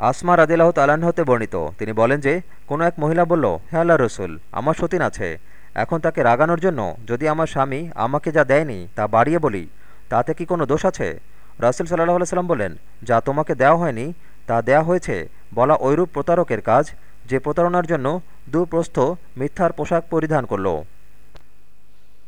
আসমা রাজিল্লাহ তালাহতে বর্ণিত। তিনি বলেন যে, কোনো এক মহিলা বলল হ্যাঁ আল্লাহ রসুল, আমার সতীন আছে। এখন তাকে রাগানোর জন্য যদি আমার স্বামী আমাকে যা দেয়নি তা বাড়িয়ে বলি, তাতে কি কোনো দোষ আছে? রাসুল সাল্লাহ সাল্লাম বলেন, যা তোমাকে দেওয়া হয়নি, তা দেয়া হয়েছে। বলা ঐরূপ প্রতারকের কাজ, যে প্রতারণার জন্য দুপ্রস্থ মিথ্যার পোশাক পরিধান করল।